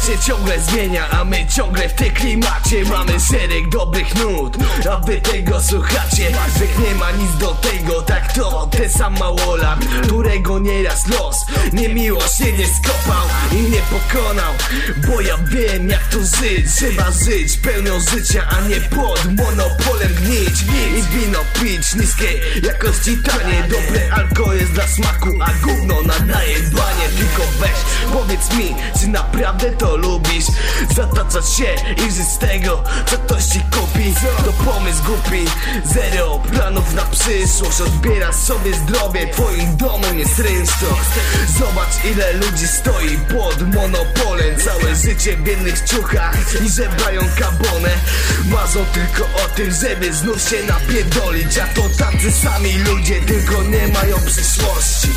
Świat się ciągle zmienia, a my ciągle w tej klimacie. Mamy szereg dobrych nut, a wy tego słuchacie. Wych nie ma nic do tego, tak to ten sam małolat Którego nieraz los niemiłosiernie skopał i nie pokonał. Bo ja wiem jak to żyć, trzeba żyć pełnią życia A nie pod monopolem I wino pić niskie. Jakości tanie Dobre alko jest dla smaku, a gówno nadaje banie Tylko weź, powiedz mi, czy naprawdę to lubisz? Zataczać się i żyć z tego, co ktoś ci kupi. To pomysł głupi, zero planów na przyszłość. Odbierasz sobie zdrowie, twoim domem jest rynsztok Zobacz ile ludzi stoi pod monopolem. Całe życie w jednych ciuchach i żebrają kabonę Marzą tylko o tym, żeby znów się napierdolić A to tacy sami ludzie, tylko nie mają przyszłości.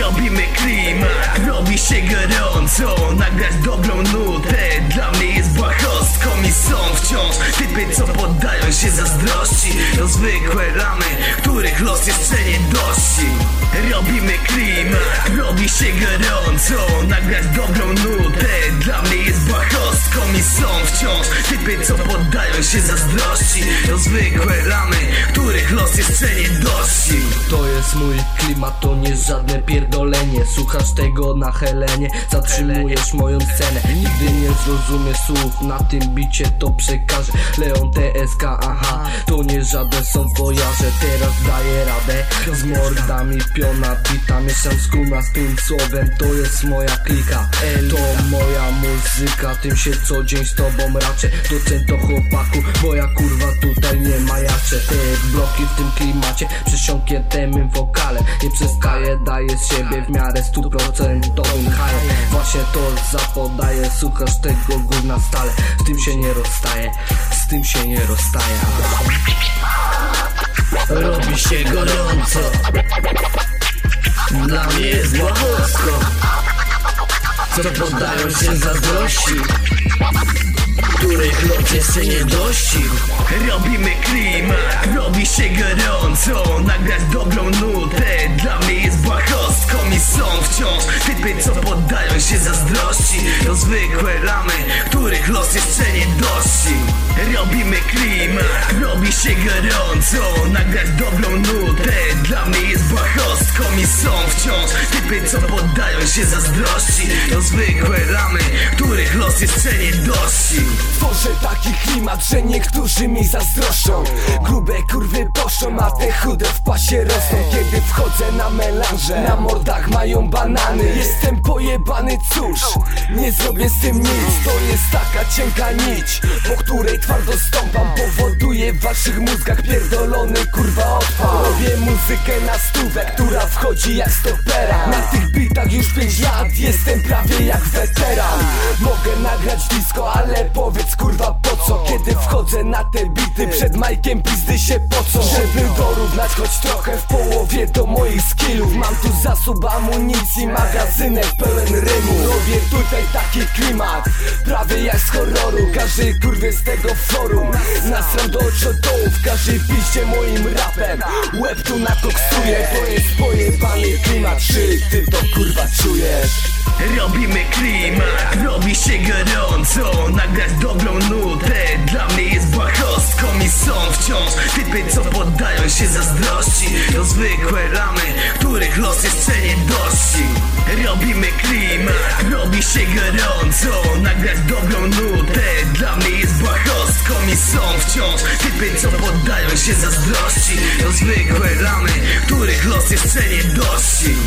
Robimy klimat, robi się gorąco Nagrać dobrą nutę, dla mnie jest błahostką I są wciąż typy, co poddają się zazdrości. To zwykłe ramy, których los jeszcze nie dości. Robimy klimat, robi się gorąco Nagrać dobrą nutę, dla mnie jest błahostką I są wciąż. Typy, co poddają się zazdrości. To zwykłe ramy, których los jeszcze nie dości. To jest mój klimat, to nie żadne pierdolenie. Słuchasz tego na Helenie, zatrzymujesz moją scenę. Nigdy nie zrozumiesz słów, na tym bicie to przekażę. Leon TSK, aha, to nie żaden są wojarze Teraz daję radę. Z mordami piona bita Mieszam guma z tym słowem, to jest moja klika. To moja muzyka, tym się co dzień z tobą raczę Docent to chłopaku, bo ja kurwa tutaj nie majaczę Te bloki w tym klimacie przysiągnięte mym wokalem Nie przestaję, daję z siebie w miarę stuprocentowym hajem Właśnie to zapodaję, słuchasz tego gówna stale. Z tym się nie rozstaję, z tym się nie rozstaję. Robi się gorąco. Dla mnie jest błahostko Co poddają się zazdrości Których lot jeszcze nie dościgł Robimy klimat, robi się gorąco Nagrać dobrą nutę. Dla mnie jest są wciąż typy, co poddają się zazdrości To zwykłe ramy, których los jeszcze nie dościgł Robimy klimat, robi się gorąco Nagrać dobrą nutę. Dla mnie jest błahostką I są wciąż. Typy, co poddają się zazdrości To zwykłe ramy, których los jeszcze nie dościgł Tworzę taki klimat, że niektórzy mi zazdroszczą. Grube kurwy poszą, a te chude w pasie rosną. Kiedy wchodzę na melanże, na mordach mają banany. Jestem pojebany, cóż, nie zrobię z tym nic. To jest taka cienka nić, po której twardo stąpam. Powoduje w waszych mózgach pierdolony kurwa Robię muzykę na stówę, która wchodzi jak stopera. Na tych bitach już pięć lat, jestem prawie jak weteran. Mogę nagrać disco, ale powiedz kurwa po co? Kiedy wchodzę na te bity, przed majkiem pizdy się pocą Żeby dorównać choć trochę w połowie do moich skillów. Mam tu zasób amunicji, magazynek pełen rymu. Robię tutaj taki klimat, prawie jak z horroru. Każdy kurwie z tego forum, nasram do oczodołów Każdy piście moim rapem, łeb tu nakoksuje To jest pojebany klimat, czy ty to kurwa czujesz? Robimy klimat, robi się gorąco. Nagrać dobrą nutę, dla mnie jest błahostką I są wciąż. Typy, co poddają się zazdrości. To zwykłe ramy, których los jeszcze nie dościgł Robimy klimat, robi się gorąco. Nagrać dobrą nutę, dla mnie jest błahostką I są wciąż. Typy, co poddają się zazdrości. To zwykłe ramy, których los jeszcze nie dościgł